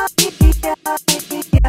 Yeah.